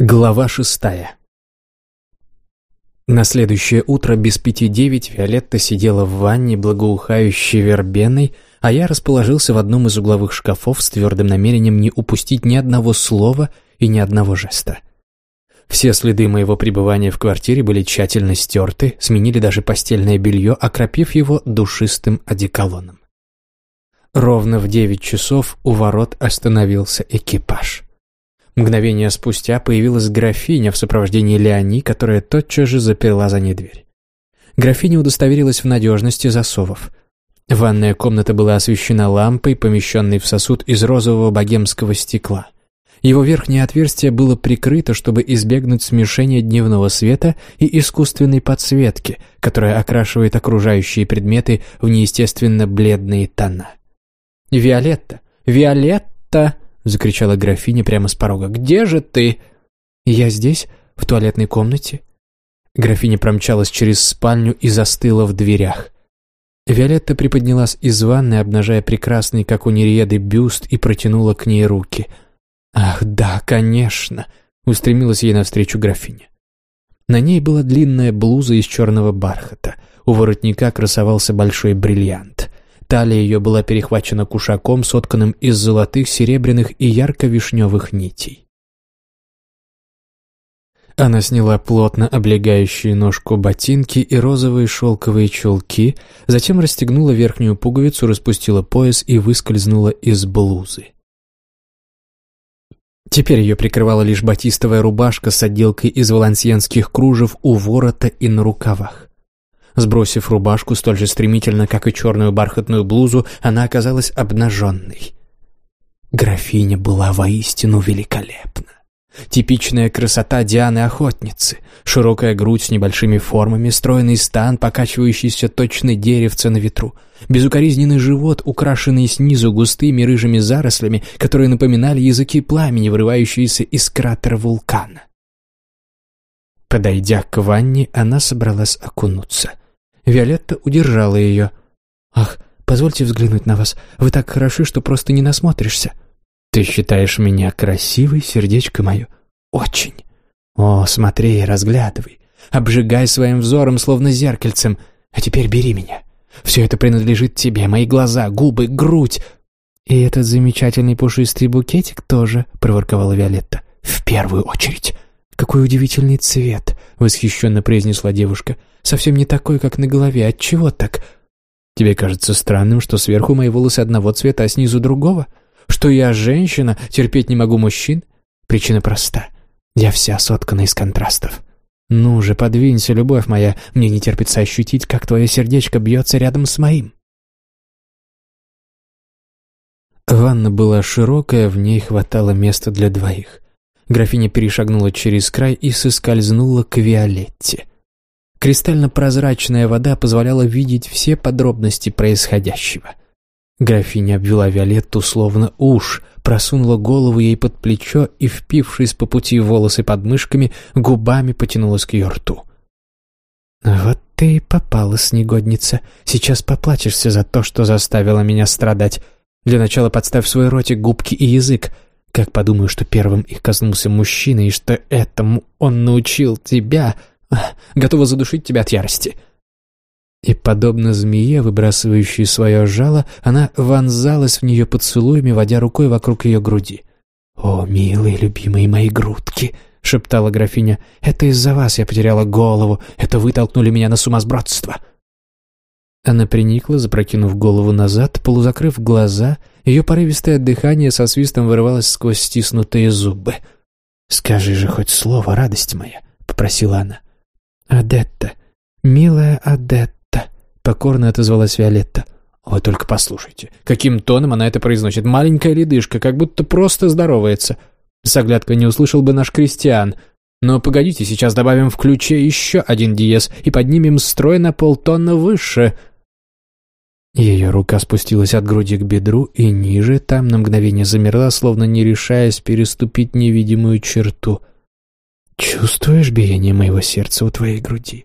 Глава шестая На следующее утро без пяти девять Виолетта сидела в ванне, благоухающей вербеной, а я расположился в одном из угловых шкафов с твердым намерением не упустить ни одного слова и ни одного жеста. Все следы моего пребывания в квартире были тщательно стерты, сменили даже постельное белье, окропив его душистым одеколоном. Ровно в девять часов у ворот остановился экипаж. Мгновение спустя появилась графиня в сопровождении Леони, которая тотчас же заперла за ней дверь. Графиня удостоверилась в надежности засовов. Ванная комната была освещена лампой, помещенной в сосуд из розового богемского стекла. Его верхнее отверстие было прикрыто, чтобы избегнуть смешения дневного света и искусственной подсветки, которая окрашивает окружающие предметы в неестественно бледные тона. «Виолетта! Виолетта!» Закричала графиня прямо с порога. «Где же ты?» «Я здесь, в туалетной комнате». Графиня промчалась через спальню и застыла в дверях. Виолетта приподнялась из ванны, обнажая прекрасный, как у нереды, бюст и протянула к ней руки. «Ах, да, конечно!» — устремилась ей навстречу графиня. На ней была длинная блуза из черного бархата. У воротника красовался большой бриллиант. Талия ее была перехвачена кушаком, сотканным из золотых, серебряных и ярко-вишневых нитей. Она сняла плотно облегающие ножку ботинки и розовые шелковые чулки, затем расстегнула верхнюю пуговицу, распустила пояс и выскользнула из блузы. Теперь ее прикрывала лишь батистовая рубашка с отделкой из валансьенских кружев у ворота и на рукавах. Сбросив рубашку столь же стремительно, как и черную бархатную блузу, она оказалась обнаженной. Графиня была воистину великолепна. Типичная красота Дианы-охотницы, широкая грудь с небольшими формами, стройный стан, покачивающийся точно деревце на ветру, безукоризненный живот, украшенный снизу густыми рыжими зарослями, которые напоминали языки пламени, вырывающиеся из кратера вулкана. Подойдя к ванне, она собралась окунуться — Виолетта удержала ее. «Ах, позвольте взглянуть на вас. Вы так хороши, что просто не насмотришься». «Ты считаешь меня красивой, сердечко мое?» «Очень». «О, смотри и разглядывай. Обжигай своим взором, словно зеркальцем. А теперь бери меня. Все это принадлежит тебе, мои глаза, губы, грудь». «И этот замечательный пушистый букетик тоже», — проворковала Виолетта. «В первую очередь». «Какой удивительный цвет!» — восхищенно произнесла девушка. «Совсем не такой, как на голове. Отчего так?» «Тебе кажется странным, что сверху мои волосы одного цвета, а снизу другого? Что я женщина, терпеть не могу мужчин? Причина проста. Я вся соткана из контрастов. Ну же, подвинься, любовь моя. Мне не терпится ощутить, как твое сердечко бьется рядом с моим». Ванна была широкая, в ней хватало места для двоих. Графиня перешагнула через край и соскользнула к Виолетте. Кристально-прозрачная вода позволяла видеть все подробности происходящего. Графиня обвела Виолетту словно уж, просунула голову ей под плечо и, впившись по пути волосы под мышками, губами потянулась к ее рту. «Вот ты и попала, снегодница. Сейчас поплачешься за то, что заставила меня страдать. Для начала подставь свой ротик, губки и язык. Как подумаю, что первым их коснулся мужчина, и что этому он научил тебя, готова задушить тебя от ярости». И, подобно змее, выбрасывающей свое жало, она вонзалась в нее поцелуями, водя рукой вокруг ее груди. «О, милые, любимые мои грудки!» — шептала графиня. «Это из-за вас я потеряла голову. Это вы толкнули меня на сумасбродство». Она приникла, запрокинув голову назад, полузакрыв глаза, ее порывистое дыхание со свистом вырывалось сквозь стиснутые зубы. «Скажи же хоть слово, радость моя», — попросила она. «Адетта, милая Адетта», — покорно отозвалась Виолетта. «Вы только послушайте, каким тоном она это произносит. Маленькая ледышка, как будто просто здоровается. С оглядкой не услышал бы наш крестьян. Но погодите, сейчас добавим в ключе еще один диез и поднимем строй на полтонна выше». Ее рука спустилась от груди к бедру и ниже, там на мгновение замерла, словно не решаясь переступить невидимую черту. «Чувствуешь биение моего сердца у твоей груди?»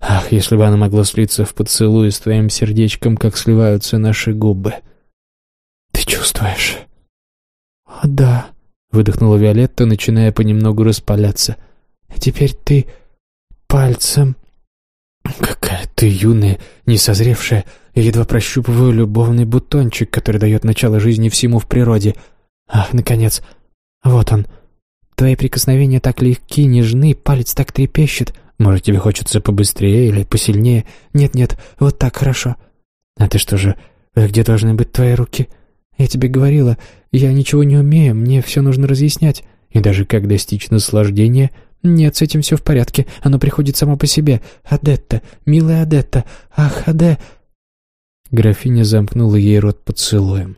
Ах, если бы она могла слиться в поцелуй с твоим сердечком, как сливаются наши губы. Ты чувствуешь? О, да, — выдохнула Виолетта, начиная понемногу распаляться. «Теперь ты пальцем...» «Какая ты юная, несозревшая. Я едва прощупываю любовный бутончик, который дает начало жизни всему в природе. Ах, наконец, вот он. Твои прикосновения так легки, нежны, палец так трепещет. Может, тебе хочется побыстрее или посильнее? Нет-нет, вот так хорошо. А ты что же, где должны быть твои руки? Я тебе говорила, я ничего не умею, мне все нужно разъяснять. И даже как достичь наслаждения... Нет, с этим все в порядке, оно приходит само по себе. Адетта, милая Адетта, ах, Аде... Графиня замкнула ей рот поцелуем.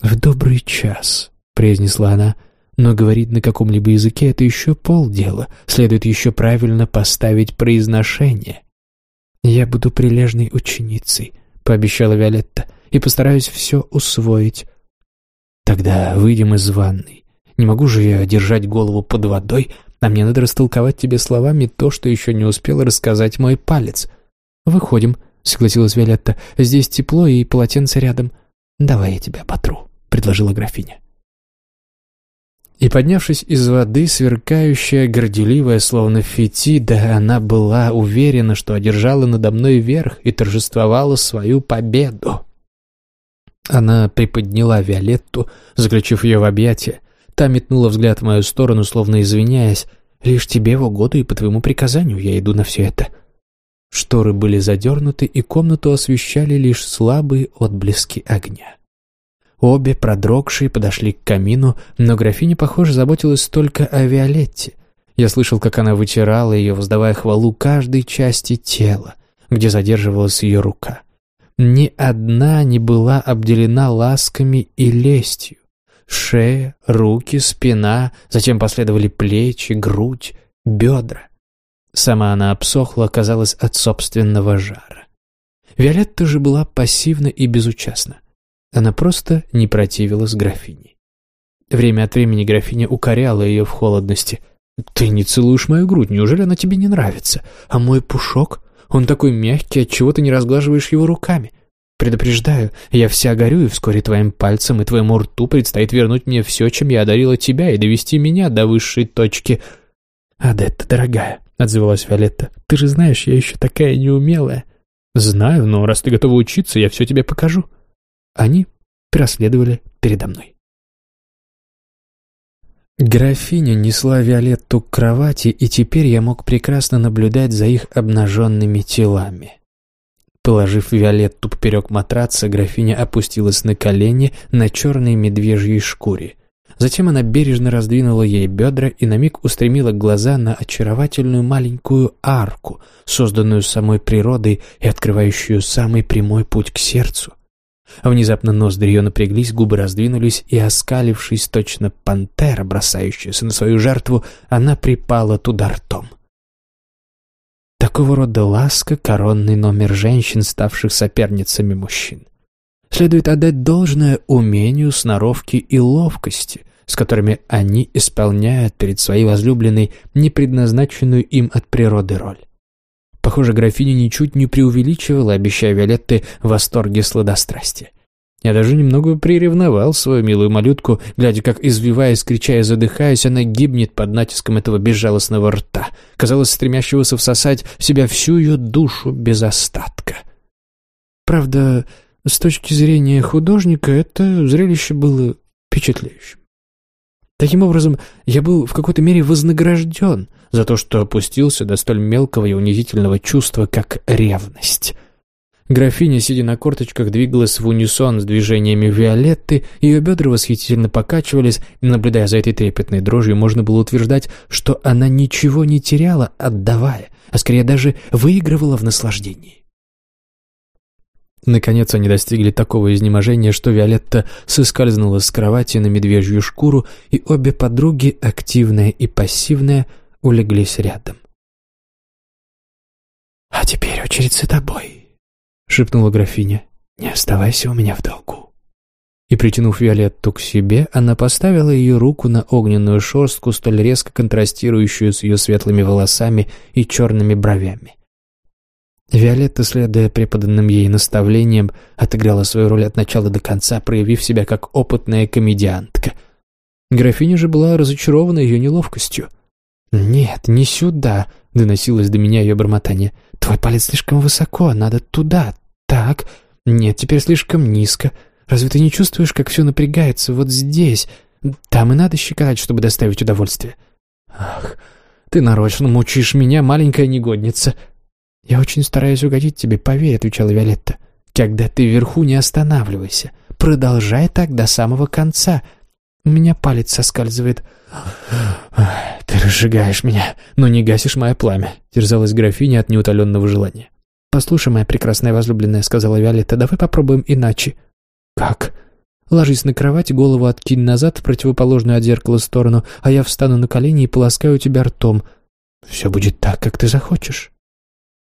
«В добрый час», — произнесла она, — «но говорить на каком-либо языке — это еще полдела, следует еще правильно поставить произношение». «Я буду прилежной ученицей», — пообещала Виолетта, — «и постараюсь все усвоить». «Тогда выйдем из ванной. Не могу же я держать голову под водой, а мне надо растолковать тебе словами то, что еще не успел рассказать мой палец». «Выходим», — согласилась Виолетта. «Здесь тепло и полотенце рядом. Давай я тебя потру», — предложила графиня. И, поднявшись из воды, сверкающая, горделивая, словно фетида, она была уверена, что одержала надо мной верх и торжествовала свою победу. Она приподняла Виолетту, заключив ее в объятия. Та метнула взгляд в мою сторону, словно извиняясь. «Лишь тебе в угоду и по твоему приказанию я иду на все это». Шторы были задернуты, и комнату освещали лишь слабые отблески огня. Обе, продрогшие, подошли к камину, но графиня, похоже, заботилась только о Виолетте. Я слышал, как она вытирала ее, воздавая хвалу каждой части тела, где задерживалась ее рука. Ни одна не была обделена ласками и лестью. Шея, руки, спина, затем последовали плечи, грудь, бедра. Сама она обсохла, казалось, от собственного жара. Виолетта же была пассивна и безучастна. Она просто не противилась графине. Время от времени графиня укоряла ее в холодности. «Ты не целуешь мою грудь, неужели она тебе не нравится? А мой пушок? Он такой мягкий, отчего ты не разглаживаешь его руками? Предупреждаю, я вся горю, и вскоре твоим пальцем и твоему рту предстоит вернуть мне все, чем я одарила тебя, и довести меня до высшей точки». «Адетта, дорогая», — отзывалась Виолетта, — «ты же знаешь, я еще такая неумелая». «Знаю, но раз ты готова учиться, я все тебе покажу». Они проследовали передо мной. Графиня несла Виолетту к кровати, и теперь я мог прекрасно наблюдать за их обнаженными телами. Положив Виолетту поперек матраца, графиня опустилась на колени на черной медвежьей шкуре. Затем она бережно раздвинула ей бедра и на миг устремила глаза на очаровательную маленькую арку, созданную самой природой и открывающую самый прямой путь к сердцу. Внезапно ноздри ее напряглись, губы раздвинулись, и, оскалившись точно пантера, бросающаяся на свою жертву, она припала туда ртом. Такого рода ласка — коронный номер женщин, ставших соперницами мужчин. Следует отдать должное умению, сноровке и ловкости, с которыми они исполняют перед своей возлюбленной непредназначенную им от природы роль. Похоже, графиня ничуть не преувеличивала, обещая Виолетте восторге сладострастия. Я даже немного приревновал свою милую малютку, глядя, как, извиваясь, крича и задыхаясь, она гибнет под натиском этого безжалостного рта, казалось, стремящегося всосать в себя всю ее душу без остатка. Правда, с точки зрения художника, это зрелище было впечатляющим. Таким образом, я был в какой-то мере вознагражден за то, что опустился до столь мелкого и унизительного чувства, как ревность. Графиня, сидя на корточках, двигалась в унисон с движениями Виолетты, ее бедра восхитительно покачивались, и, наблюдая за этой трепетной дрожью, можно было утверждать, что она ничего не теряла, отдавая, а скорее даже выигрывала в наслаждении. Наконец они достигли такого изнеможения, что Виолетта соскользнула с кровати на медвежью шкуру, и обе подруги, активная и пассивная, улеглись рядом. «А теперь очередь за тобой», — шепнула графиня. «Не оставайся у меня в долгу». И, притянув Виолетту к себе, она поставила ее руку на огненную шерстку, столь резко контрастирующую с ее светлыми волосами и черными бровями. Виолетта, следуя преподанным ей наставлениям, отыграла свою роль от начала до конца, проявив себя как опытная комедиантка. Графиня же была разочарована ее неловкостью. «Нет, не сюда», — доносилось до меня ее бормотание. «Твой палец слишком высоко, надо туда, так. Нет, теперь слишком низко. Разве ты не чувствуешь, как все напрягается вот здесь? Там и надо щекотать, чтобы доставить удовольствие». «Ах, ты нарочно мучишь меня, маленькая негодница». «Я очень стараюсь угодить тебе, поверь», — отвечала Виолетта. «Когда ты вверху, не останавливайся. Продолжай так до самого конца. У меня палец соскальзывает. «Ты разжигаешь меня, но не гасишь мое пламя», — терзалась графиня от неутоленного желания. «Послушай, моя прекрасная возлюбленная», — сказала Виолетта, — «давай попробуем иначе». «Как?» «Ложись на кровать, голову откинь назад в противоположную от зеркала сторону, а я встану на колени и полоскаю тебя ртом. Все будет так, как ты захочешь».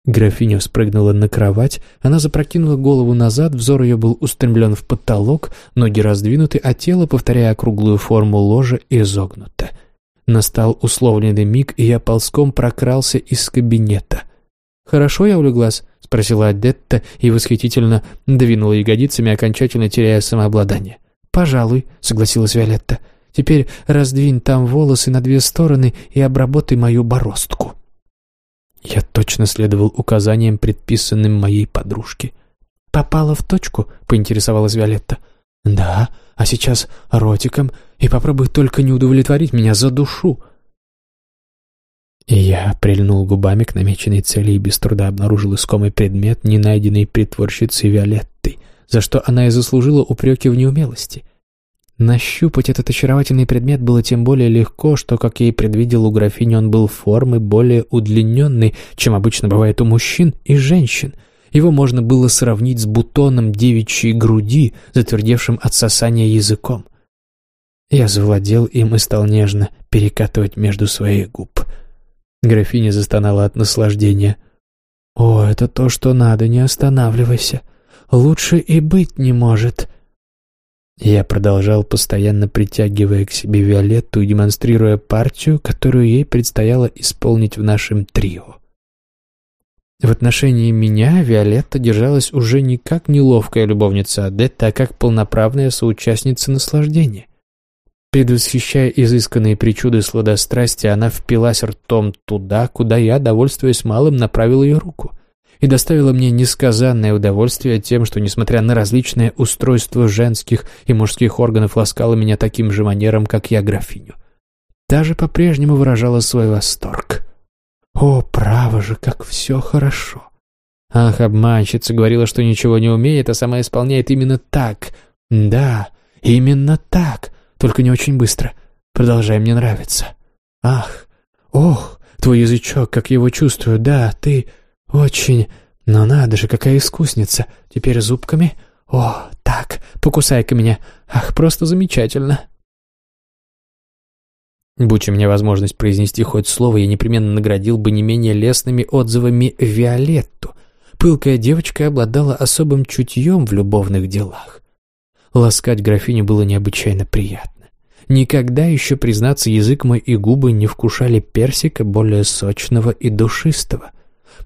Графиня спрыгнула на кровать, она запрокинула голову назад, взор ее был устремлен в потолок, ноги раздвинуты, а тело, повторяя округлую форму ложа, изогнуто. Настал условленный миг, и я ползком прокрался из кабинета. «Хорошо я улеглась?» — спросила Адетта и восхитительно двинула ягодицами, окончательно теряя самообладание. «Пожалуй», — согласилась Виолетта. «Теперь раздвинь там волосы на две стороны и обработай мою бороздку». Я точно следовал указаниям, предписанным моей подружке. «Попала в точку?» — поинтересовалась Виолетта. «Да, а сейчас ротиком, и попробуй только не удовлетворить меня за душу». И я прильнул губами к намеченной цели и без труда обнаружил искомый предмет, не найденный притворщицей Виолеттой, за что она и заслужила упреки в неумелости — Нащупать этот очаровательный предмет было тем более легко, что, как я и предвидел у графини, он был формы более удлиненной, чем обычно бывает у мужчин и женщин. Его можно было сравнить с бутоном девичьей груди, затвердевшим от сосания языком. Я завладел им и стал нежно перекатывать между своих губ. Графиня застонала от наслаждения. «О, это то, что надо, не останавливайся. Лучше и быть не может». Я продолжал, постоянно притягивая к себе Виолетту и демонстрируя партию, которую ей предстояло исполнить в нашем трио. В отношении меня Виолетта держалась уже не как неловкая любовница Адетта, а как полноправная соучастница наслаждения. Предвосхищая изысканные причуды сладострастия, она впилась ртом туда, куда я, довольствуясь малым, направил ее руку и доставила мне несказанное удовольствие тем, что, несмотря на различные устройства женских и мужских органов, ласкала меня таким же манером, как я графиню. Даже по-прежнему выражала свой восторг. «О, право же, как все хорошо!» Ах, обманщица говорила, что ничего не умеет, а сама исполняет именно так. Да, именно так, только не очень быстро. Продолжай, мне нравится. Ах, ох, твой язычок, как его чувствую, да, ты... «Очень. Но надо же, какая искусница. Теперь зубками? О, так, покусай-ка меня. Ах, просто замечательно». Будь у меня возможность произнести хоть слово, я непременно наградил бы не менее лестными отзывами Виолетту. Пылкая девочка обладала особым чутьем в любовных делах. Ласкать графиню было необычайно приятно. Никогда еще, признаться, язык мой и губы не вкушали персика более сочного и душистого.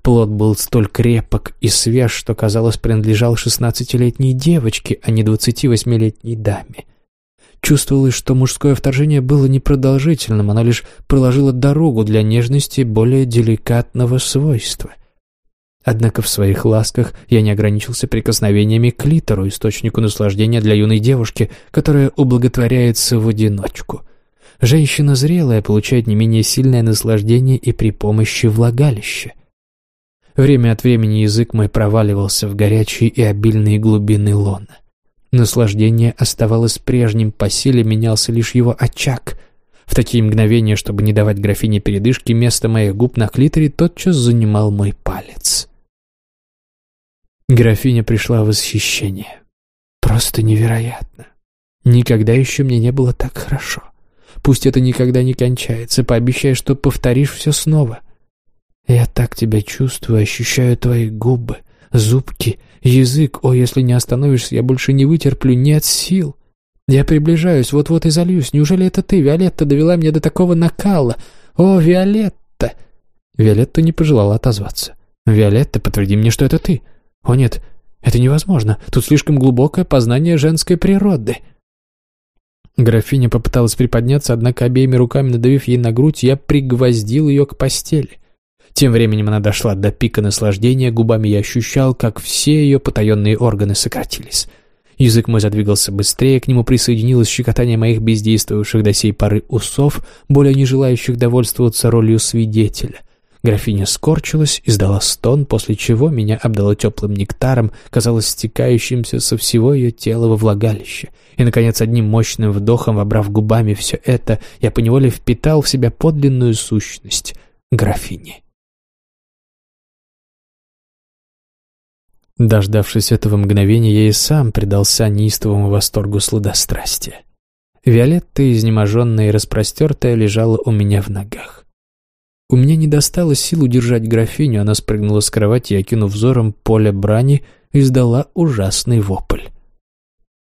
Плод был столь крепок и свеж, что, казалось, принадлежал шестнадцатилетней девочке, а не двадцативосьмилетней даме. Чувствовалось, что мужское вторжение было непродолжительным, оно лишь проложило дорогу для нежности более деликатного свойства. Однако в своих ласках я не ограничился прикосновениями к литеру, источнику наслаждения для юной девушки, которая ублаготворяется в одиночку. Женщина зрелая получает не менее сильное наслаждение и при помощи влагалища. Время от времени язык мой проваливался в горячие и обильные глубины лона. Наслаждение оставалось прежним, по силе менялся лишь его очаг. В такие мгновения, чтобы не давать графине передышки, место моих губ на клиторе тотчас занимал мой палец. Графиня пришла в восхищение. Просто невероятно. Никогда еще мне не было так хорошо. Пусть это никогда не кончается, пообещай, что повторишь все снова — я так тебя чувствую, ощущаю твои губы, зубки, язык. О, если не остановишься, я больше не вытерплю, нет сил. Я приближаюсь, вот-вот и зальюсь. Неужели это ты, Виолетта, довела меня до такого накала? О, Виолетта!» Виолетта не пожелала отозваться. «Виолетта, подтверди мне, что это ты». «О нет, это невозможно. Тут слишком глубокое познание женской природы». Графиня попыталась приподняться, однако обеими руками надавив ей на грудь, я пригвоздил ее к постели. Тем временем она дошла до пика наслаждения, губами я ощущал, как все ее потаенные органы сократились. Язык мой задвигался быстрее, к нему присоединилось щекотание моих бездействовавших до сей поры усов, более не желающих довольствоваться ролью свидетеля. Графиня скорчилась, издала стон, после чего меня обдало теплым нектаром, казалось стекающимся со всего ее тела во влагалище. И, наконец, одним мощным вдохом, вобрав губами все это, я поневоле впитал в себя подлинную сущность графини. Дождавшись этого мгновения, я и сам предался неистовому восторгу сладострастия. Виолетта, изнеможенная и распростертая, лежала у меня в ногах. У меня не достало сил удержать графиню, она спрыгнула с кровати и, окинув взором поле брани, издала ужасный вопль.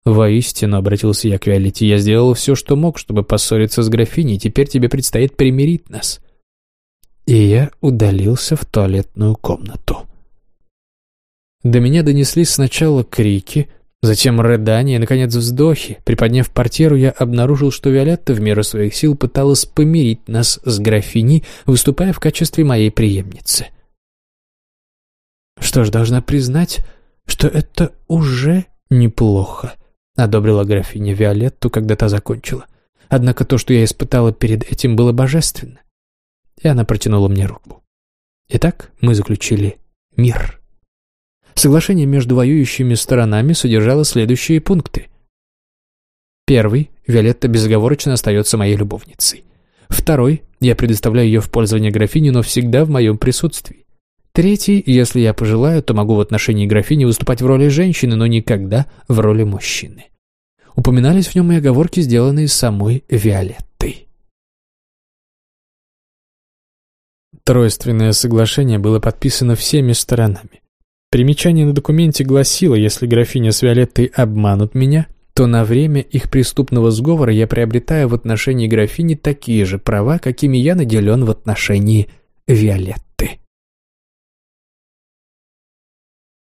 «Воистину», — обратился я к Виолетте, — «я сделал все, что мог, чтобы поссориться с графиней, теперь тебе предстоит примирить нас». И я удалился в туалетную комнату. До меня донеслись сначала крики, затем рыдания и, наконец, вздохи. Приподняв портьеру, я обнаружил, что Виолетта в меру своих сил пыталась помирить нас с графиней, выступая в качестве моей преемницы. «Что ж, должна признать, что это уже неплохо», — одобрила графиня Виолетту, когда та закончила. «Однако то, что я испытала перед этим, было божественно». И она протянула мне руку. Итак, мы заключили мир. Соглашение между воюющими сторонами содержало следующие пункты. Первый. Виолетта безоговорочно остается моей любовницей. Второй. Я предоставляю ее в пользование графине, но всегда в моем присутствии. Третий. Если я пожелаю, то могу в отношении графини выступать в роли женщины, но никогда в роли мужчины. Упоминались в нем и оговорки, сделанные самой Виолеттой. Тройственное соглашение было подписано всеми сторонами. Примечание на документе гласило, если графиня с Виолеттой обманут меня, то на время их преступного сговора я приобретаю в отношении графини такие же права, какими я наделен в отношении Виолетты.